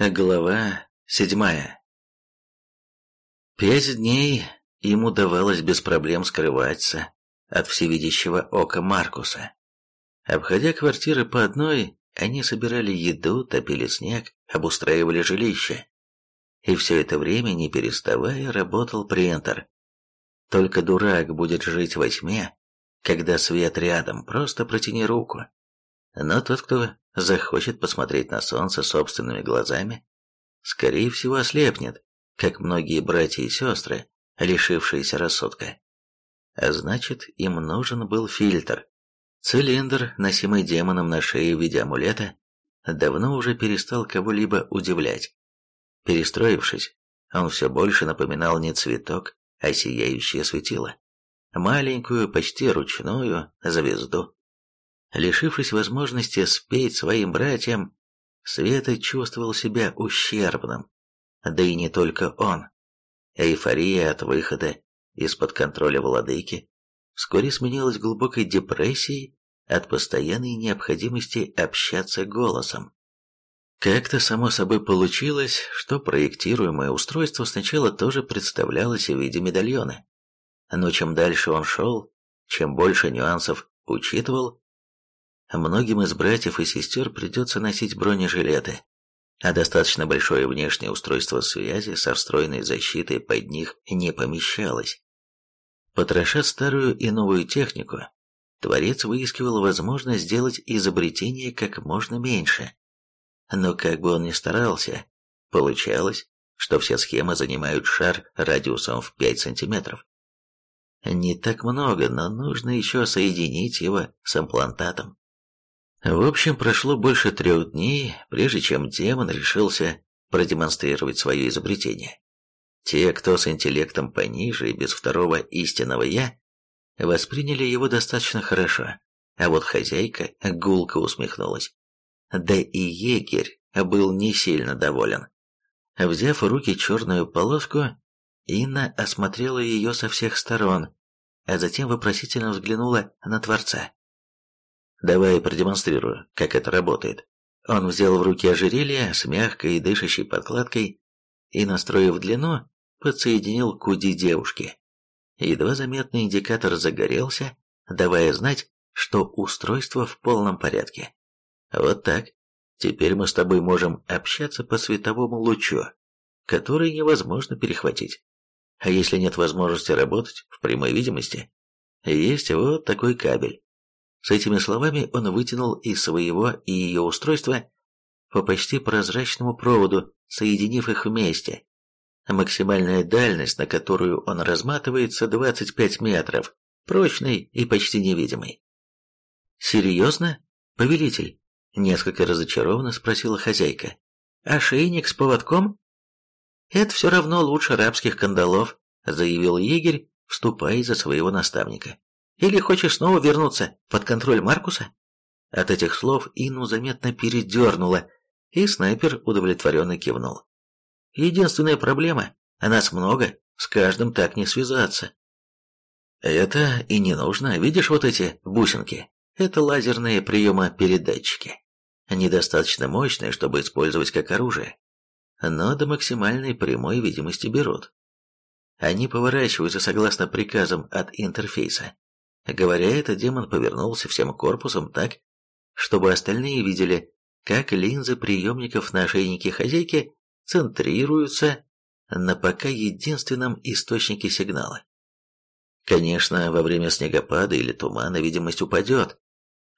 Глава седьмая Пять дней им удавалось без проблем скрываться от всевидящего ока Маркуса. Обходя квартиры по одной, они собирали еду, топили снег, обустраивали жилище. И все это время, не переставая, работал принтер. Только дурак будет жить во тьме, когда свет рядом, просто протяни руку. Но тот, кто захочет посмотреть на солнце собственными глазами, скорее всего ослепнет, как многие братья и сестры, лишившиеся рассудка. А значит, им нужен был фильтр. Цилиндр, носимый демоном на шее в виде амулета, давно уже перестал кого-либо удивлять. Перестроившись, он все больше напоминал не цветок, а сияющее светило. Маленькую, почти ручную звезду. Лишившись возможности спеть своим братьям, Света чувствовал себя ущербным. Да и не только он. Эйфория от выхода из-под контроля владыки вскоре сменилась глубокой депрессией от постоянной необходимости общаться голосом. Как-то само собой получилось, что проектируемое устройство сначала тоже представлялось в виде медальона. Но чем дальше он шел, чем больше нюансов учитывал, Многим из братьев и сестер придется носить бронежилеты, а достаточно большое внешнее устройство связи со встроенной защитой под них не помещалось. Потроша старую и новую технику, Творец выискивал возможность сделать изобретение как можно меньше. Но как бы он ни старался, получалось, что все схемы занимают шар радиусом в 5 сантиметров. Не так много, но нужно еще соединить его с имплантатом. В общем, прошло больше трех дней, прежде чем демон решился продемонстрировать свое изобретение. Те, кто с интеллектом пониже и без второго истинного «я», восприняли его достаточно хорошо, а вот хозяйка гулко усмехнулась. Да и егерь был не сильно доволен. Взяв в руки черную полоску, Инна осмотрела ее со всех сторон, а затем вопросительно взглянула на Творца. Давай продемонстрирую, как это работает. Он взял в руки ожерелье с мягкой и дышащей подкладкой и, настроив длину, подсоединил к уди девушки. Едва заметный индикатор загорелся, давая знать, что устройство в полном порядке. Вот так. Теперь мы с тобой можем общаться по световому лучу, который невозможно перехватить. А если нет возможности работать в прямой видимости, есть вот такой кабель. С этими словами он вытянул из своего и ее устройства по почти прозрачному проводу, соединив их вместе. Максимальная дальность, на которую он разматывается, 25 метров, прочный и почти невидимый. «Серьезно, повелитель?» – несколько разочарованно спросила хозяйка. «Ошейник с поводком?» «Это все равно лучше рабских кандалов», – заявил егерь, вступая за своего наставника. Или хочешь снова вернуться под контроль Маркуса?» От этих слов Инну заметно передернуло, и снайпер удовлетворенно кивнул. «Единственная проблема — нас много, с каждым так не связаться». «Это и не нужно. Видишь вот эти бусинки? Это лазерные приемопередатчики. Недостаточно мощные, чтобы использовать как оружие, но до максимальной прямой видимости берут. Они поворачиваются согласно приказам от интерфейса. Говоря это, демон повернулся всем корпусом так, чтобы остальные видели, как линзы приемников на ошейнике хозяйки центрируются на пока единственном источнике сигнала. Конечно, во время снегопада или тумана видимость упадет,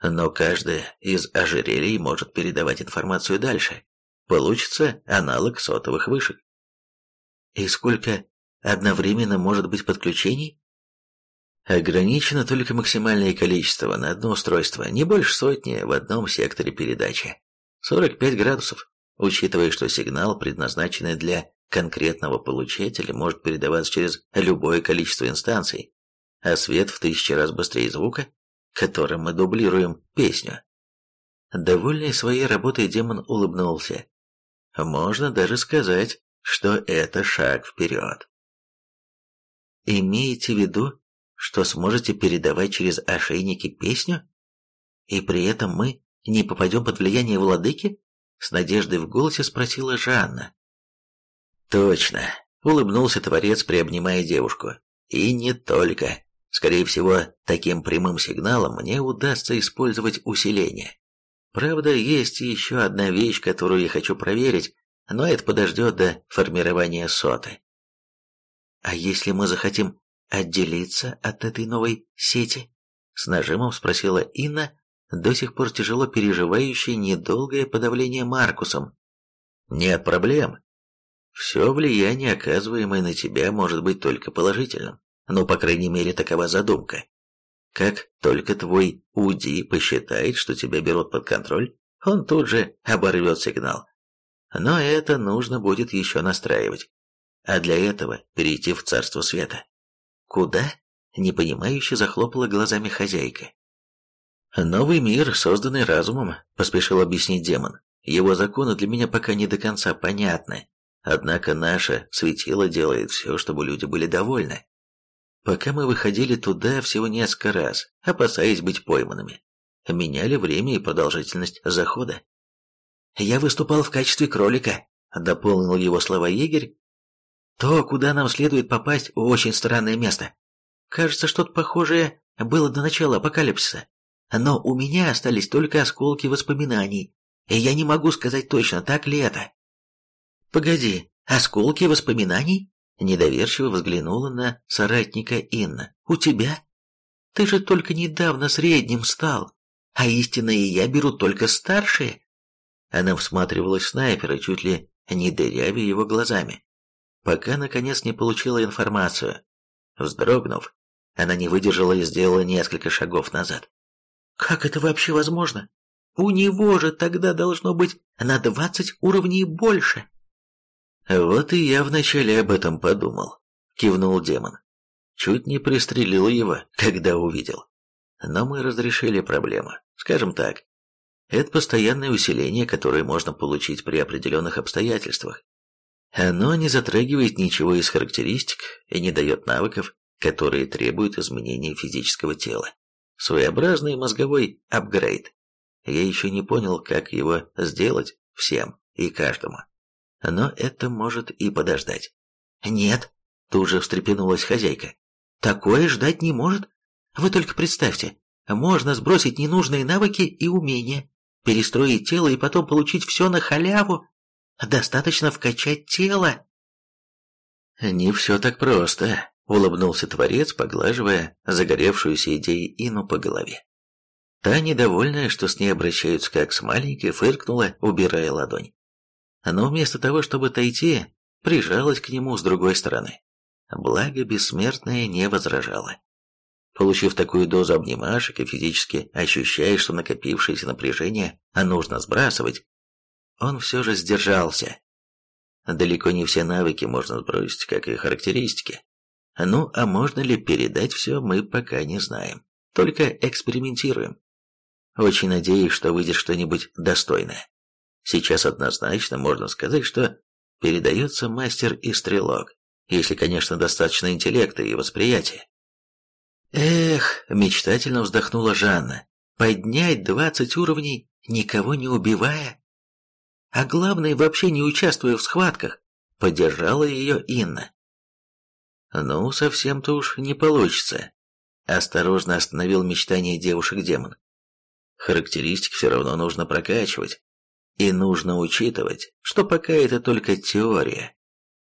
но каждая из ожерелий может передавать информацию дальше. Получится аналог сотовых вышек. И сколько одновременно может быть подключений? Ограничено только максимальное количество на одно устройство, не больше сотни в одном секторе передачи. 45 градусов, учитывая, что сигнал, предназначенный для конкретного получателя, может передаваться через любое количество инстанций, а свет в тысячи раз быстрее звука, которым мы дублируем песню. Довольный своей работой демон улыбнулся. Можно даже сказать, что это шаг вперед. Имейте в виду, что сможете передавать через ошейники песню? И при этом мы не попадем под влияние владыки? С надеждой в голосе спросила Жанна. Точно, улыбнулся Творец, приобнимая девушку. И не только. Скорее всего, таким прямым сигналом мне удастся использовать усиление. Правда, есть еще одна вещь, которую я хочу проверить, но это подождет до формирования соты. А если мы захотим отделиться от этой новой сети? С нажимом спросила Инна, до сих пор тяжело переживающая недолгое подавление Маркусом. Нет проблем. Все влияние, оказываемое на тебя, может быть только положительным. Ну, по крайней мере, такова задумка. Как только твой УДИ посчитает, что тебя берут под контроль, он тут же оборвет сигнал. Но это нужно будет еще настраивать. А для этого перейти в Царство Света. Куда? Непонимающе захлопала глазами хозяйка. «Новый мир, созданный разумом», — поспешил объяснить демон. «Его законы для меня пока не до конца понятны. Однако наше светило делает все, чтобы люди были довольны. Пока мы выходили туда всего несколько раз, опасаясь быть пойманными. Меняли время и продолжительность захода. «Я выступал в качестве кролика», — дополнил его слова егерь. «То, куда нам следует попасть, очень странное место. Кажется, что-то похожее было до начала апокалипсиса. Но у меня остались только осколки воспоминаний, и я не могу сказать точно, так ли это». «Погоди, осколки воспоминаний?» Недоверчиво взглянула на соратника Инна. «У тебя? Ты же только недавно средним стал, а истинные я беру только старшие». Она всматривалась в снайпера, чуть ли не дырявя его глазами, пока, наконец, не получила информацию. Вздрогнув, она не выдержала и сделала несколько шагов назад. «Как это вообще возможно? У него же тогда должно быть на двадцать уровней больше!» «Вот и я вначале об этом подумал», — кивнул демон. Чуть не пристрелил его, когда увидел. Но мы разрешили проблему. Скажем так, это постоянное усиление, которое можно получить при определенных обстоятельствах. Оно не затрагивает ничего из характеристик и не дает навыков, которые требуют изменения физического тела. Своеобразный мозговой апгрейд. Я еще не понял, как его сделать всем и каждому но это может и подождать. «Нет», — тут же встрепенулась хозяйка, — «такое ждать не может. Вы только представьте, можно сбросить ненужные навыки и умения, перестроить тело и потом получить все на халяву. Достаточно вкачать тело». «Не все так просто», — улыбнулся Творец, поглаживая загоревшуюся идеей Ину по голове. Та, недовольная, что с ней обращаются как с маленькой, фыркнула, убирая ладонь но вместо того, чтобы отойти, прижалась к нему с другой стороны. Благо, бессмертная не возражала. Получив такую дозу обнимашек и физически ощущая, что накопившееся напряжение нужно сбрасывать, он все же сдержался. Далеко не все навыки можно сбросить, как и характеристики. Ну, а можно ли передать все, мы пока не знаем. Только экспериментируем. Очень надеюсь, что выйдет что-нибудь достойное. Сейчас однозначно можно сказать, что передается мастер и стрелок, если, конечно, достаточно интеллекта и восприятия. Эх, мечтательно вздохнула Жанна, поднять двадцать уровней, никого не убивая. А главное, вообще не участвуя в схватках, поддержала ее Инна. Ну, совсем-то уж не получится. Осторожно остановил мечтание девушек-демон. Характеристики все равно нужно прокачивать. И нужно учитывать, что пока это только теория,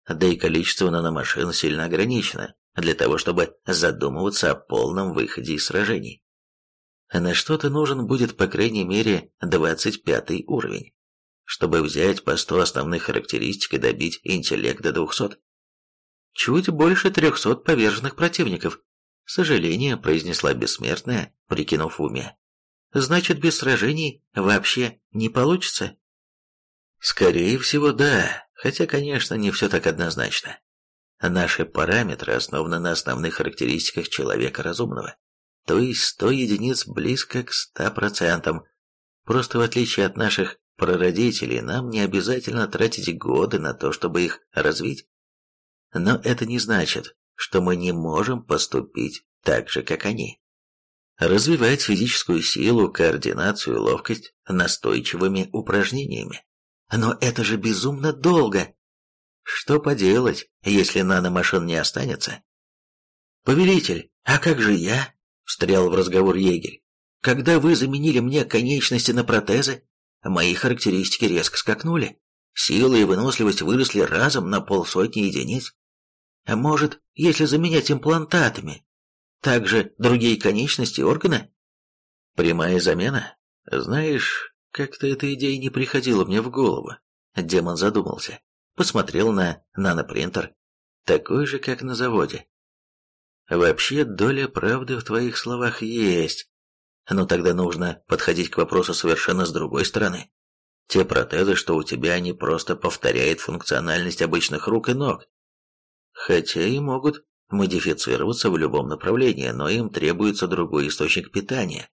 да и количество наномашин сильно ограничено для того, чтобы задумываться о полном выходе из сражений. На что-то нужен будет по крайней мере 25 уровень, чтобы взять по 100 основных характеристик и добить интеллект до 200. Чуть больше 300 поверженных противников, сожаление произнесла бессмертная, прикинув в уме. Значит, без сражений вообще не получится? Скорее всего, да, хотя, конечно, не все так однозначно. Наши параметры основаны на основных характеристиках человека разумного, то есть 100 единиц близко к 100%. Просто в отличие от наших прародителей, нам не обязательно тратить годы на то, чтобы их развить. Но это не значит, что мы не можем поступить так же, как они. Развивать физическую силу, координацию, ловкость настойчивыми упражнениями Но это же безумно долго. Что поделать, если наномашин не останется? Повелитель, а как же я? Встрял в разговор егерь. Когда вы заменили мне конечности на протезы, мои характеристики резко скакнули. Сила и выносливость выросли разом на полсотни единиц. А может, если заменять имплантатами, также другие конечности и органы? Прямая замена? Знаешь, как-то эта идея не приходила мне в голову. Демон задумался. Посмотрел на нанопринтер. Такой же, как на заводе. Вообще, доля правды в твоих словах есть. Но тогда нужно подходить к вопросу совершенно с другой стороны. Те протезы, что у тебя, они просто повторяют функциональность обычных рук и ног. Хотя и могут модифицироваться в любом направлении, но им требуется другой источник питания.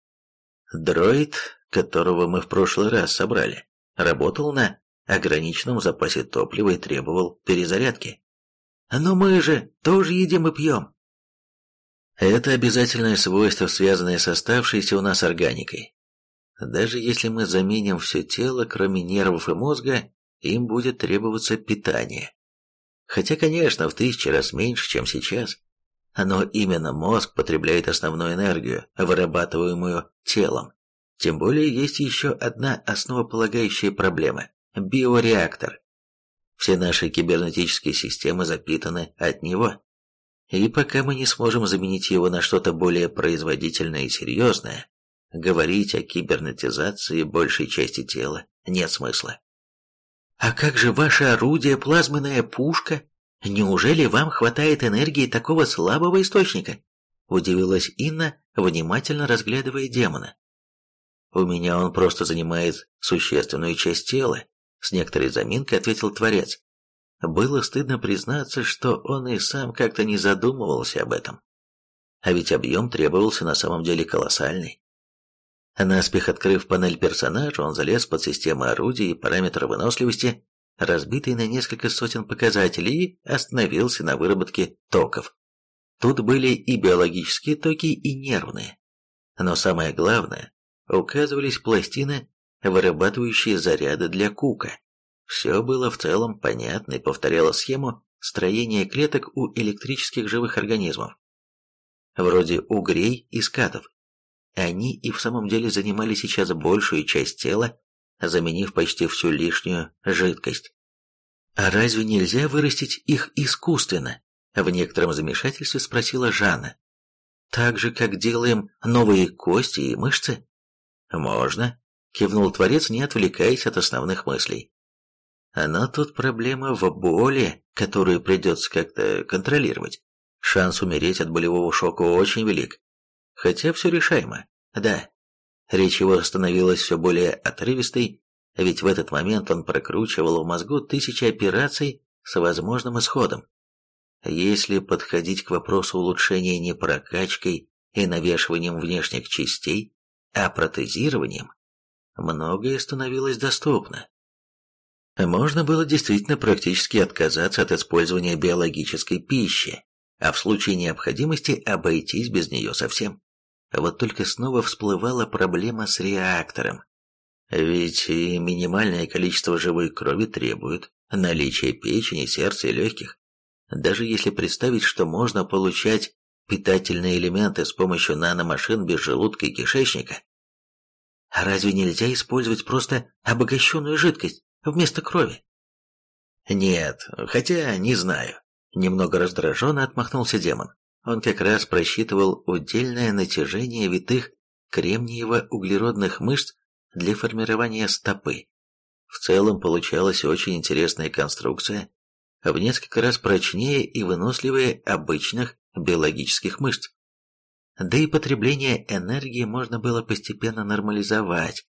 Дроид, которого мы в прошлый раз собрали, работал на ограниченном запасе топлива и требовал перезарядки. Но мы же тоже едим и пьем. Это обязательное свойство, связанное с оставшейся у нас органикой. Даже если мы заменим все тело, кроме нервов и мозга, им будет требоваться питание. Хотя, конечно, в тысячи раз меньше, чем сейчас. Но именно мозг потребляет основную энергию, вырабатываемую телом. Тем более есть еще одна основополагающая проблема – биореактор. Все наши кибернетические системы запитаны от него. И пока мы не сможем заменить его на что-то более производительное и серьезное, говорить о кибернетизации большей части тела нет смысла. «А как же ваше орудие, плазменная пушка? Неужели вам хватает энергии такого слабого источника?» Удивилась Инна, внимательно разглядывая демона. «У меня он просто занимает существенную часть тела», с некоторой заминкой ответил Творец. Было стыдно признаться, что он и сам как-то не задумывался об этом. А ведь объем требовался на самом деле колоссальный. Наспех открыв панель персонажа, он залез под систему орудий и параметра выносливости, разбитый на несколько сотен показателей, и остановился на выработке токов. Тут были и биологические токи, и нервные. Но самое главное, указывались пластины, вырабатывающие заряды для кука. Все было в целом понятно и повторяло схему строения клеток у электрических живых организмов. Вроде угрей и скатов. Они и в самом деле занимали сейчас большую часть тела, заменив почти всю лишнюю жидкость. А разве нельзя вырастить их искусственно? В некотором замешательстве спросила Жанна. Так же, как делаем новые кости и мышцы? Можно, кивнул Творец, не отвлекаясь от основных мыслей. Но тут проблема в боли, которую придется как-то контролировать. Шанс умереть от болевого шока очень велик. Хотя все решаемо. Да. Речь его становилась все более отрывистой, ведь в этот момент он прокручивал в мозгу тысячи операций с возможным исходом. Если подходить к вопросу улучшения не прокачкой и навешиванием внешних частей, а протезированием, многое становилось доступно. Можно было действительно практически отказаться от использования биологической пищи, а в случае необходимости обойтись без нее совсем. Вот только снова всплывала проблема с реактором. Ведь и минимальное количество живой крови требует наличия печени, сердца и легких. Даже если представить, что можно получать питательные элементы с помощью наномашин без желудка и кишечника, а разве нельзя использовать просто обогащенную жидкость вместо крови? Нет, хотя не знаю. Немного раздраженно отмахнулся демон. Он как раз просчитывал удельное натяжение витых кремниево-углеродных мышц для формирования стопы. В целом получалась очень интересная конструкция, в несколько раз прочнее и выносливее обычных биологических мышц. Да и потребление энергии можно было постепенно нормализовать.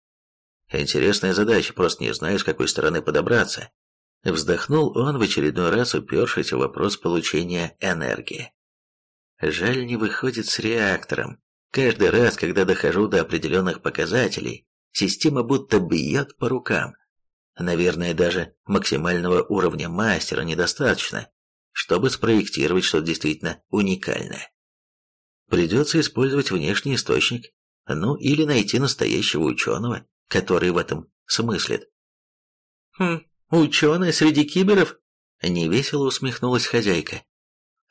Интересная задача, просто не знаю, с какой стороны подобраться. Вздохнул он в очередной раз, упершись в вопрос получения энергии. Жаль, не выходит с реактором. Каждый раз, когда дохожу до определенных показателей, система будто бьет по рукам. Наверное, даже максимального уровня мастера недостаточно, чтобы спроектировать что-то действительно уникальное. Придется использовать внешний источник, ну или найти настоящего ученого, который в этом смыслит. «Хм, ученая среди киберов?» — невесело усмехнулась хозяйка.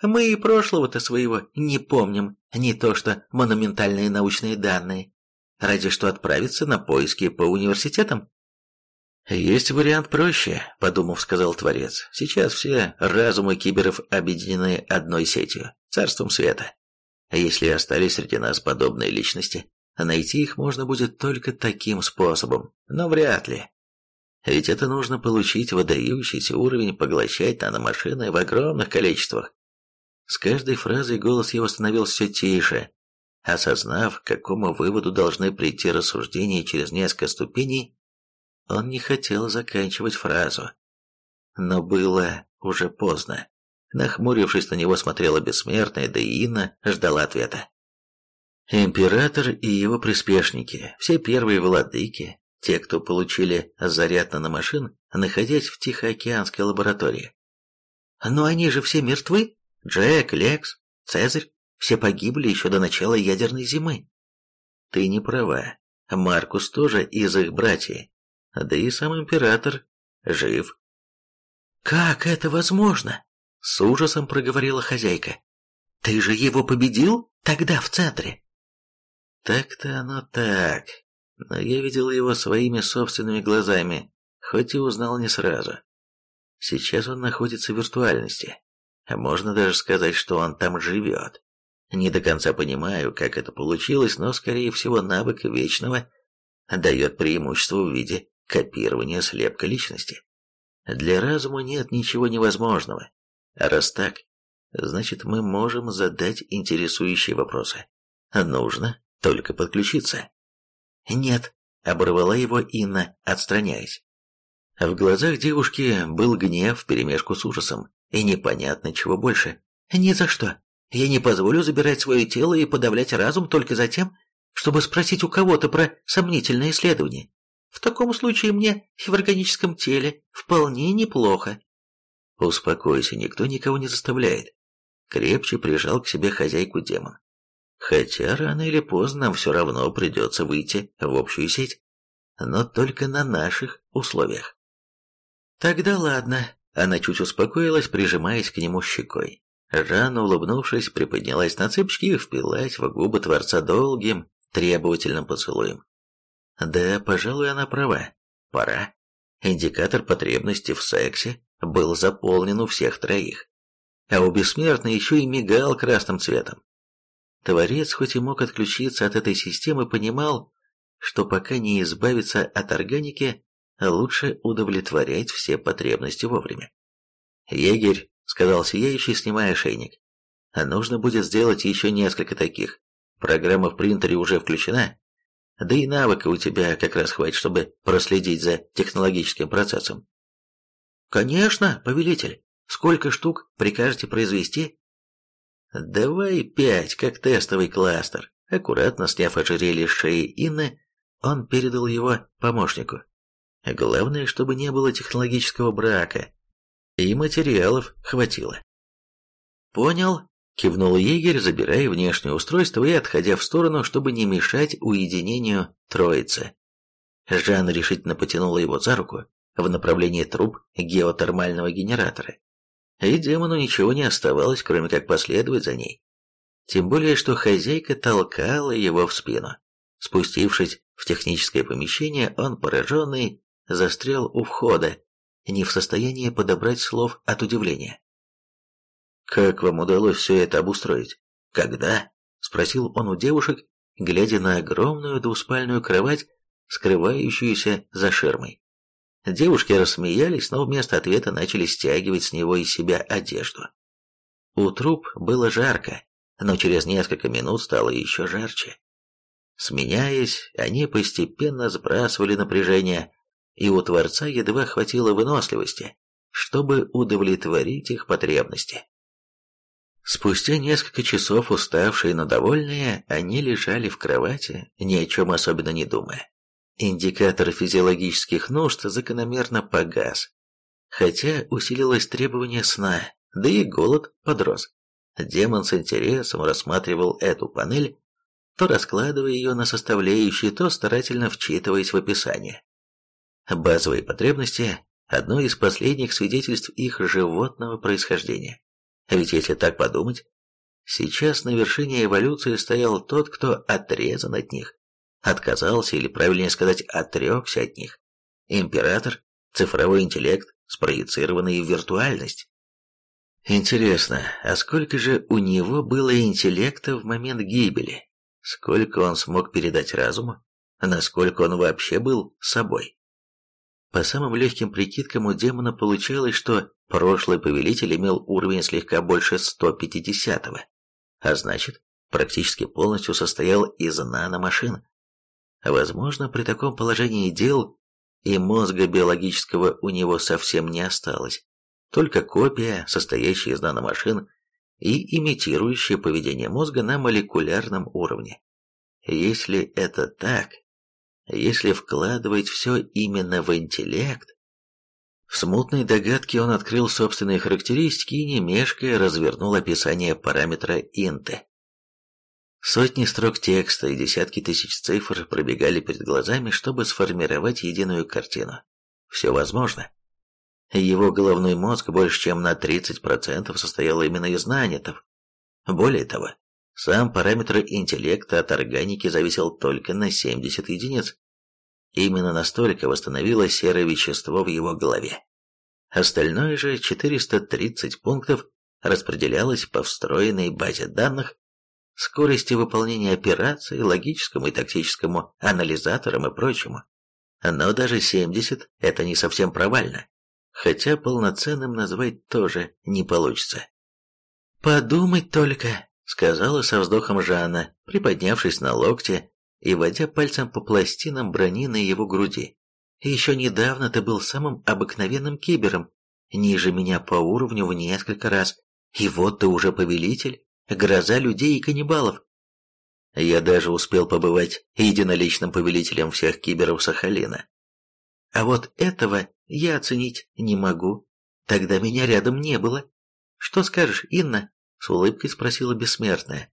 «Мы и прошлого-то своего не помним, не то что монументальные научные данные. Ради что отправиться на поиски по университетам?» «Есть вариант проще», — подумав, сказал Творец. «Сейчас все разумы киберов объединены одной сетью, царством света. Если остались среди нас подобные личности, найти их можно будет только таким способом, но вряд ли. Ведь это нужно получить выдающийся уровень, поглощать наномашины в огромных количествах. С каждой фразой голос его становился все тише. Осознав, к какому выводу должны прийти рассуждения через несколько ступеней, он не хотел заканчивать фразу. Но было уже поздно. Нахмурившись на него смотрела бессмертная, да и Инна ждала ответа. Император и его приспешники, все первые владыки, те, кто получили заряд на машин, находясь в Тихоокеанской лаборатории. Но они же все мертвы? Джек, Лекс, Цезарь, все погибли еще до начала ядерной зимы. Ты не права. Маркус тоже из их братьев. Да и сам император жив. «Как это возможно?» — с ужасом проговорила хозяйка. «Ты же его победил тогда в центре?» «Так-то оно так, но я видел его своими собственными глазами, хоть и узнал не сразу. Сейчас он находится в виртуальности, а можно даже сказать, что он там живет. Не до конца понимаю, как это получилось, но, скорее всего, навык вечного дает преимущество в виде копирования слепка личности. Для разума нет ничего невозможного. А раз так, значит мы можем задать интересующие вопросы. Нужно только подключиться. «Нет», — оборвала его Инна, отстраняясь. В глазах девушки был гнев вперемешку с ужасом, и непонятно чего больше. «Ни за что. Я не позволю забирать свое тело и подавлять разум только за тем, чтобы спросить у кого-то про сомнительное исследование. В таком случае мне в органическом теле вполне неплохо». «Успокойся, никто никого не заставляет». Крепче прижал к себе хозяйку демон. Хотя рано или поздно нам все равно придется выйти в общую сеть, но только на наших условиях. Тогда ладно, она чуть успокоилась, прижимаясь к нему щекой. Жанна, улыбнувшись, приподнялась на цыпочки и впилась в губы Творца долгим, требовательным поцелуем. Да, пожалуй, она права. Пора. Индикатор потребности в сексе был заполнен у всех троих. А у бессмертной еще и мигал красным цветом. Творец, хоть и мог отключиться от этой системы, понимал, что пока не избавиться от органики, лучше удовлетворять все потребности вовремя. «Егерь», — сказал Сияющий, снимая шейник, — «нужно будет сделать еще несколько таких. Программа в принтере уже включена, да и навыка у тебя как раз хватит, чтобы проследить за технологическим процессом». «Конечно, повелитель. Сколько штук прикажете произвести?» «Давай пять, как тестовый кластер». Аккуратно сняв ожерелье с шеи Инны, он передал его помощнику. Главное, чтобы не было технологического брака. И материалов хватило. «Понял», — кивнул егерь, забирая внешнее устройство и отходя в сторону, чтобы не мешать уединению троицы. Жан решительно потянула его за руку в направлении труб геотермального генератора и демону ничего не оставалось, кроме как последовать за ней. Тем более, что хозяйка толкала его в спину. Спустившись в техническое помещение, он, пораженный, застрял у входа, не в состоянии подобрать слов от удивления. «Как вам удалось все это обустроить? Когда?» – спросил он у девушек, глядя на огромную двуспальную кровать, скрывающуюся за ширмой. Девушки рассмеялись, но вместо ответа начали стягивать с него из себя одежду. У труп было жарко, но через несколько минут стало еще жарче. Сменяясь, они постепенно сбрасывали напряжение, и у Творца едва хватило выносливости, чтобы удовлетворить их потребности. Спустя несколько часов, уставшие, но довольные, они лежали в кровати, ни о чем особенно не думая. Индикатор физиологических нужд закономерно погас, хотя усилилось требование сна, да и голод подрос. Демон с интересом рассматривал эту панель, то раскладывая ее на составляющие, то старательно вчитываясь в описание. Базовые потребности одно из последних свидетельств их животного происхождения. Ведь если так подумать, сейчас на вершине эволюции стоял тот, кто отрезан от них, отказался или, правильнее сказать, отрекся от них. Император, цифровой интеллект, спроецированный в виртуальность. Интересно, а сколько же у него было интеллекта в момент гибели? Сколько он смог передать разуму? Насколько он вообще был собой? По самым легким прикидкам у демона получалось, что прошлый повелитель имел уровень слегка больше 150-го, а значит, практически полностью состоял из наномашин. Возможно, при таком положении дел и мозга биологического у него совсем не осталось только копия, состоящая из наномашин и имитирующая поведение мозга на молекулярном уровне. Если это так, если вкладывать все именно в интеллект, в смутной догадке он открыл собственные характеристики и, не мешкая, развернул описание параметра инты. Сотни строк текста и десятки тысяч цифр пробегали перед глазами, чтобы сформировать единую картину. Все возможно. Его головной мозг больше чем на 30% состоял именно из нанитов. Более того, сам параметр интеллекта от органики зависел только на 70 единиц. Именно настолько восстановилось серое вещество в его голове. Остальное же 430 пунктов распределялось по встроенной базе данных, скорости выполнения операций, логическому и тактическому анализаторам и прочему. Но даже 70 – это не совсем провально хотя полноценным назвать тоже не получится. «Подумать только», — сказала со вздохом Жанна, приподнявшись на локте и водя пальцем по пластинам брони на его груди. «Еще недавно ты был самым обыкновенным кибером, ниже меня по уровню в несколько раз, и вот ты уже повелитель, гроза людей и каннибалов. Я даже успел побывать единоличным повелителем всех киберов Сахалина. А вот этого я оценить не могу. Тогда меня рядом не было. Что скажешь, Инна? С улыбкой спросила бессмертная.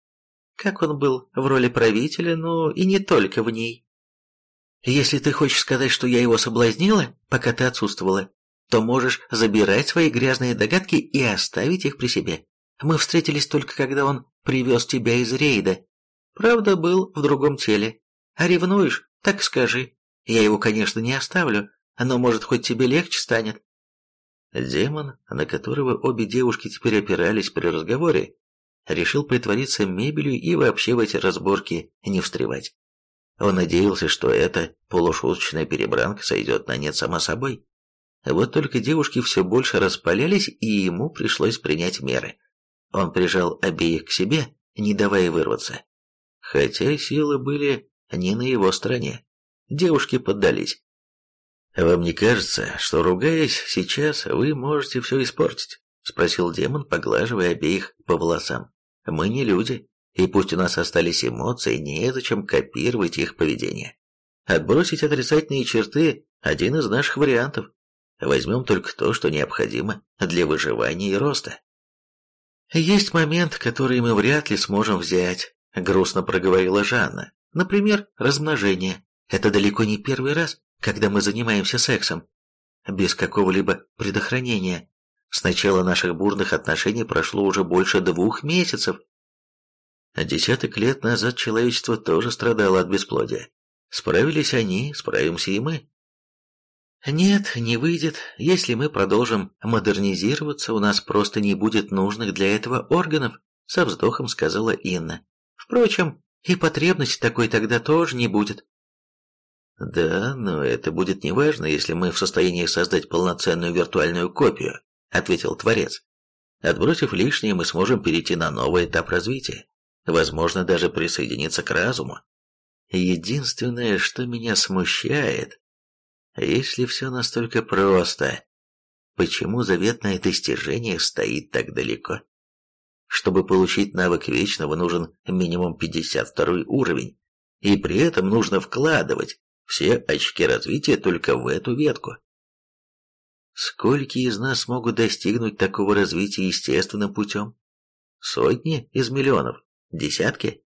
Как он был в роли правителя, ну и не только в ней. Если ты хочешь сказать, что я его соблазнила, пока ты отсутствовала, то можешь забирать свои грязные догадки и оставить их при себе. Мы встретились только когда он привез тебя из рейда. Правда, был в другом теле. А ревнуешь, так скажи. Я его, конечно, не оставлю, но, может, хоть тебе легче станет. Демон, на которого обе девушки теперь опирались при разговоре, решил притвориться мебелью и вообще в эти разборки не встревать. Он надеялся, что эта полушуточная перебранка сойдет на нет сама собой. Вот только девушки все больше распалялись, и ему пришлось принять меры. Он прижал обеих к себе, не давая вырваться. Хотя силы были не на его стороне. Девушки поддались. «Вам не кажется, что, ругаясь сейчас, вы можете все испортить?» — спросил демон, поглаживая обеих по волосам. «Мы не люди, и пусть у нас остались эмоции, незачем копировать их поведение. Отбросить отрицательные черты – один из наших вариантов. Возьмем только то, что необходимо для выживания и роста». «Есть момент, который мы вряд ли сможем взять», — грустно проговорила Жанна. «Например, размножение. Это далеко не первый раз, когда мы занимаемся сексом. Без какого-либо предохранения. С начала наших бурных отношений прошло уже больше двух месяцев. Десяток лет назад человечество тоже страдало от бесплодия. Справились они, справимся и мы. Нет, не выйдет. Если мы продолжим модернизироваться, у нас просто не будет нужных для этого органов, со вздохом сказала Инна. Впрочем, и потребности такой тогда тоже не будет. «Да, но это будет неважно, если мы в состоянии создать полноценную виртуальную копию», — ответил Творец. «Отбросив лишнее, мы сможем перейти на новый этап развития, возможно, даже присоединиться к разуму. Единственное, что меня смущает, если все настолько просто, почему заветное достижение стоит так далеко? Чтобы получить навык вечного, нужен минимум 52 уровень, и при этом нужно вкладывать все очки развития только в эту ветку. Сколько из нас могут достигнуть такого развития естественным путем? Сотни из миллионов? Десятки?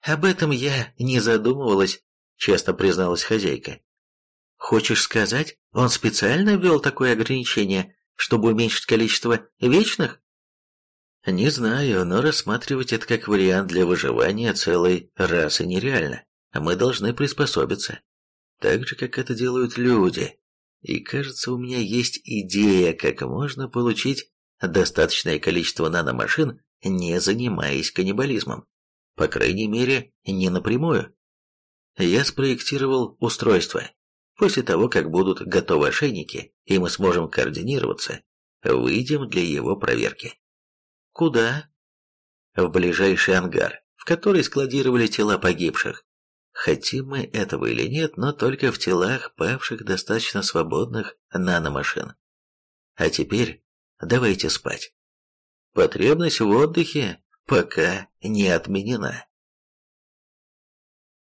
Об этом я не задумывалась, честно призналась хозяйка. Хочешь сказать, он специально ввел такое ограничение, чтобы уменьшить количество вечных? Не знаю, но рассматривать это как вариант для выживания целой расы нереально. Мы должны приспособиться. Так же, как это делают люди. И кажется, у меня есть идея, как можно получить достаточное количество наномашин, не занимаясь каннибализмом. По крайней мере, не напрямую. Я спроектировал устройство. После того, как будут готовы ошейники, и мы сможем координироваться, выйдем для его проверки. Куда? В ближайший ангар, в который складировали тела погибших. Хотим мы этого или нет, но только в телах павших достаточно свободных наномашин. А теперь давайте спать. Потребность в отдыхе пока не отменена.